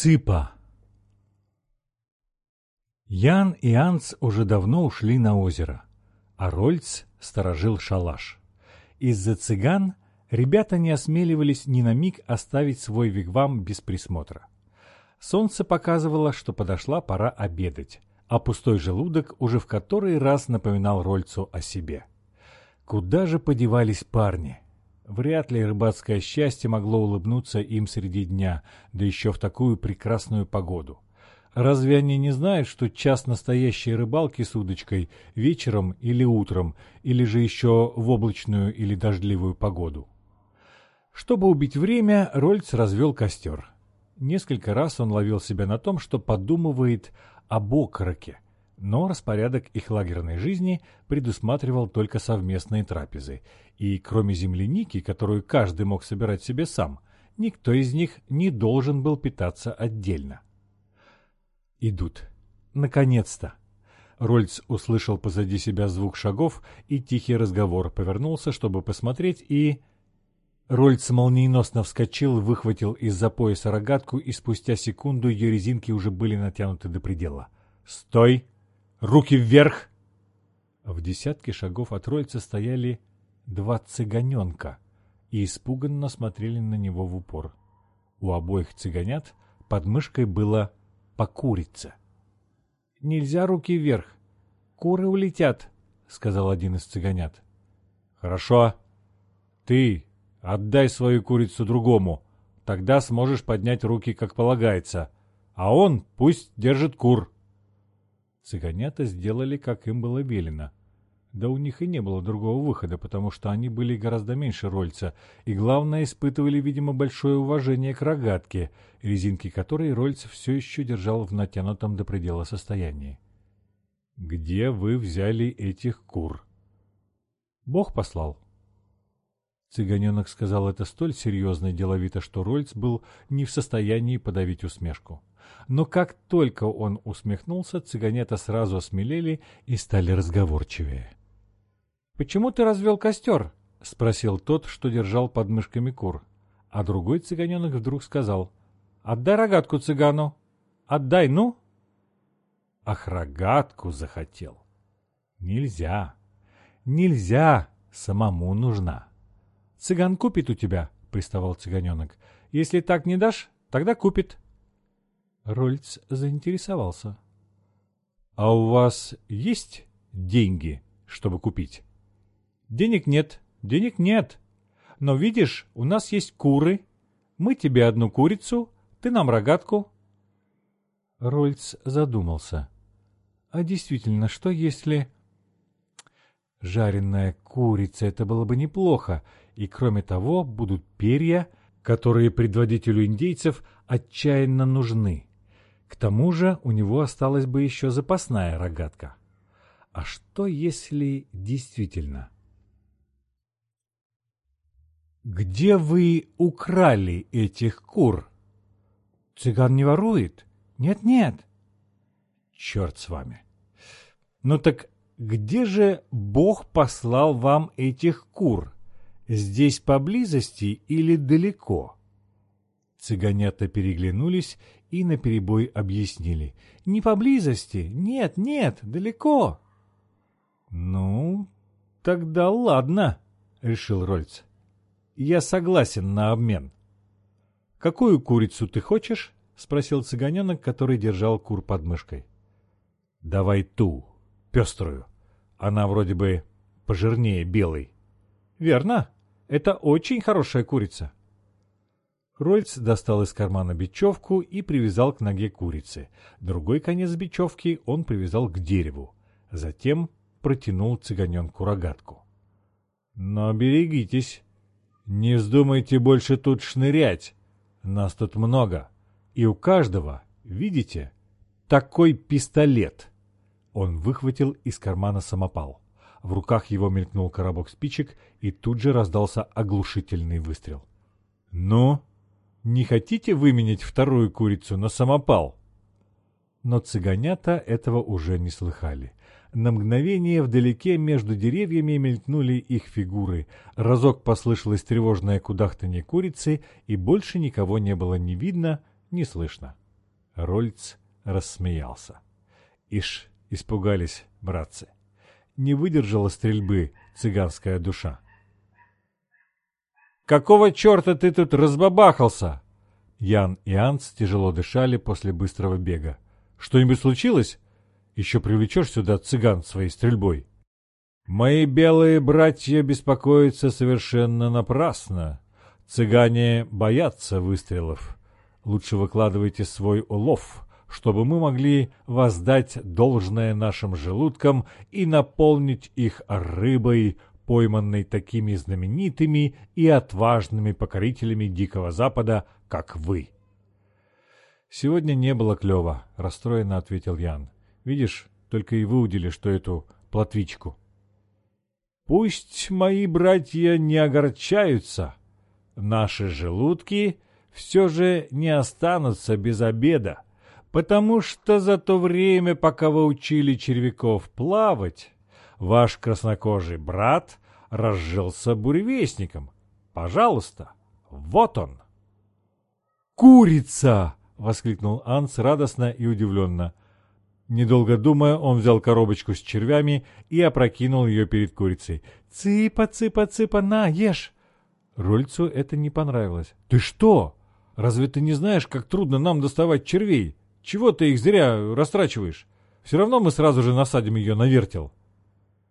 Цыпа Ян и Анц уже давно ушли на озеро, а Рольц сторожил шалаш. Из-за цыган ребята не осмеливались ни на миг оставить свой вигвам без присмотра. Солнце показывало, что подошла пора обедать, а пустой желудок уже в который раз напоминал Рольцу о себе. Куда же подевались парни? Вряд ли рыбацкое счастье могло улыбнуться им среди дня, да еще в такую прекрасную погоду. Разве они не знают, что час настоящей рыбалки с удочкой вечером или утром, или же еще в облачную или дождливую погоду? Чтобы убить время, Рольц развел костер. Несколько раз он ловил себя на том, что подумывает об окороке, но распорядок их лагерной жизни предусматривал только совместные трапезы, и кроме земляники, которую каждый мог собирать себе сам, никто из них не должен был питаться отдельно. Идут. Наконец-то! Рольц услышал позади себя звук шагов и тихий разговор, повернулся, чтобы посмотреть, и... Рольц молниеносно вскочил, выхватил из-за пояса рогатку, и спустя секунду ее резинки уже были натянуты до предела. «Стой! Руки вверх!» В десятке шагов от Рольца стояли два цыганенка и испуганно смотрели на него в упор. У обоих цыганят под мышкой было по курице. «Нельзя руки вверх. Куры улетят», — сказал один из цыганят. «Хорошо. Ты отдай свою курицу другому. Тогда сможешь поднять руки, как полагается. А он пусть держит кур». Цыганята сделали, как им было велено. Да у них и не было другого выхода, потому что они были гораздо меньше Рольца, и, главное, испытывали, видимо, большое уважение к рогатке, резинки которой Рольц все еще держал в натянутом до предела состоянии. «Где вы взяли этих кур?» «Бог послал». Цыганенок сказал это столь серьезно и деловито, что Рольц был не в состоянии подавить усмешку. Но как только он усмехнулся, цыганята сразу осмелели и стали разговорчивее. «Почему ты развел костер?» — спросил тот, что держал под мышками кур. А другой цыганенок вдруг сказал. «Отдай рогатку цыгану! Отдай, ну!» Ах, рогатку захотел. Нельзя, нельзя, самому нужна. Цыган купит у тебя, приставал цыганенок. Если так не дашь, тогда купит. Рольц заинтересовался. А у вас есть деньги, чтобы купить? Денег нет, денег нет. Но видишь, у нас есть куры. Мы тебе одну курицу, ты нам рогатку. Рольц задумался. А действительно, что если... Жареная курица, это было бы неплохо, и кроме того будут перья, которые предводителю индейцев отчаянно нужны. К тому же у него осталась бы еще запасная рогатка. А что если действительно... «Где вы украли этих кур?» «Цыган не ворует?» «Нет-нет». «Черт с вами». «Ну так где же Бог послал вам этих кур? Здесь поблизости или далеко?» Цыганята переглянулись и наперебой объяснили. «Не поблизости, нет, нет, далеко». «Ну, тогда ладно», — решил Рольц я согласен на обмен. «Какую курицу ты хочешь?» — спросил цыганенок, который держал кур под мышкой. «Давай ту, пеструю. Она вроде бы пожирнее белой». «Верно. Это очень хорошая курица». Рольц достал из кармана бечевку и привязал к ноге курицы. Другой конец бечевки он привязал к дереву. Затем протянул цыганенку рогатку. «Но берегитесь, не вздумайте больше тут шнырять. Нас тут много. И у каждого, видите, такой пистолет. Он выхватил из кармана самопал. В руках его мелькнул коробок спичек, и тут же раздался оглушительный выстрел. «Ну, не хотите выменять вторую курицу на самопал?» Но цыганята этого уже не слыхали. На мгновение вдалеке между деревьями мелькнули их фигуры. Разок послышалось тревожное кудахтанье курицы, и больше никого не было ни видно, ни слышно. Рольц рассмеялся. Ишь, испугались, братцы. Не выдержала стрельбы цыганская душа. «Какого черта ты тут разбабахался?» Ян и Анс тяжело дышали после быстрого бега. «Что-нибудь случилось? Еще привлечешь сюда цыган своей стрельбой?» «Мои белые братья беспокоятся совершенно напрасно. Цыгане боятся выстрелов. Лучше выкладывайте свой улов, чтобы мы могли воздать должное нашим желудкам и наполнить их рыбой, пойманной такими знаменитыми и отважными покорителями Дикого Запада, как вы. «Сегодня не было клёво», — расстроенно ответил Ян. «Видишь, только и выудили, что эту плотвичку». «Пусть мои братья не огорчаются. Наши желудки все же не останутся без обеда, потому что за то время, пока вы учили червяков плавать, ваш краснокожий брат разжился буревестником. Пожалуйста, вот он. «Курица!» — воскликнул Анс радостно и удивленно. Недолго думая, он взял коробочку с червями и опрокинул ее перед курицей. «Цыпа, цыпа, цыпа, на, ешь!» Рольцу это не понравилось. «Ты что? Разве ты не знаешь, как трудно нам доставать червей? Чего ты их зря растрачиваешь? Все равно мы сразу же насадим ее на вертел».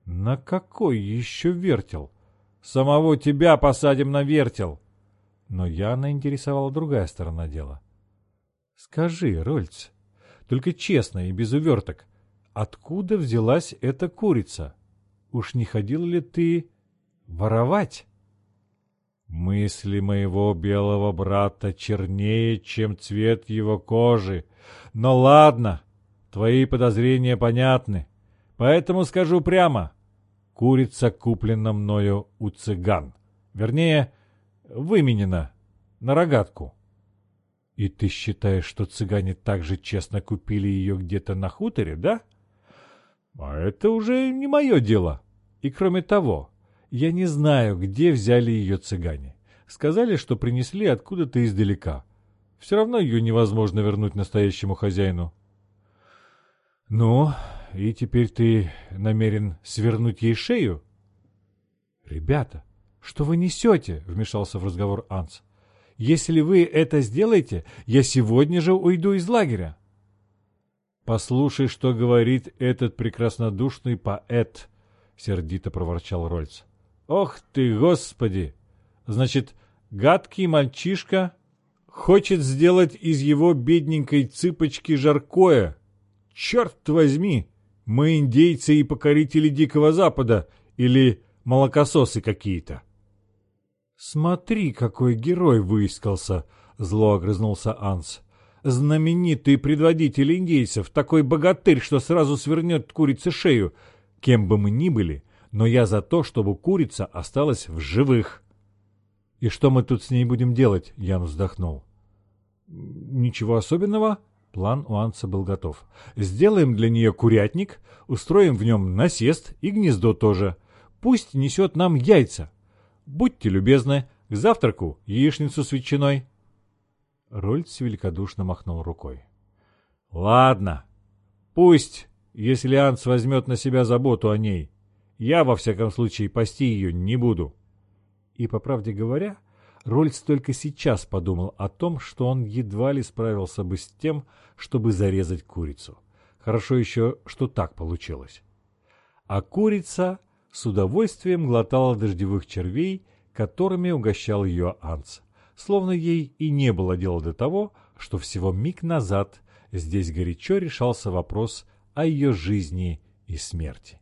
«На какой еще вертел?» «Самого тебя посадим на вертел!» Но Яна интересовала другая сторона дела. «Скажи, Рольц, только честно и без уверток, откуда взялась эта курица? Уж не ходил ли ты воровать?» «Мысли моего белого брата чернее, чем цвет его кожи. Но ладно, твои подозрения понятны, поэтому скажу прямо. Курица куплена мною у цыган. Вернее, выменена на рогатку. И ты считаешь, что цыгане так же честно купили ее где-то на хуторе, да? А это уже не мое дело. И кроме того, я не знаю, где взяли ее цыгане. Сказали, что принесли откуда-то издалека. Все равно ее невозможно вернуть настоящему хозяину. Ну, и теперь ты намерен свернуть ей шею? Ребята, что вы несете? Вмешался в разговор Анс. Если вы это сделаете, я сегодня же уйду из лагеря. Послушай, что говорит этот прекраснодушный поэт, сердито проворчал Рольц. Ох ты, господи! Значит, гадкий мальчишка хочет сделать из его бедненькой цыпочки жаркое. Черт возьми! Мы индейцы и покорители Дикого Запада или молокососы какие-то. «Смотри, какой герой выискался!» — зло огрызнулся Анс. «Знаменитый предводитель индейцев, такой богатырь, что сразу свернет курице шею. Кем бы мы ни были, но я за то, чтобы курица осталась в живых». «И что мы тут с ней будем делать?» — Ян вздохнул. «Ничего особенного», План у Анца был готов. «Сделаем для нее курятник, устроим в нем насест и гнездо тоже. Пусть несет нам яйца. Будьте любезны, к завтраку яичницу с ветчиной». Рольц великодушно махнул рукой. «Ладно, пусть, если Анц возьмет на себя заботу о ней. Я, во всяком случае, пасти ее не буду». И, по правде говоря, Рольц только сейчас подумал о том, что он едва ли справился бы с тем, чтобы зарезать курицу. Хорошо еще, что так получилось. А курица с удовольствием глотала дождевых червей, которыми угощал ее Анц, словно ей и не было дела до того, что всего миг назад здесь горячо решался вопрос о ее жизни и смерти.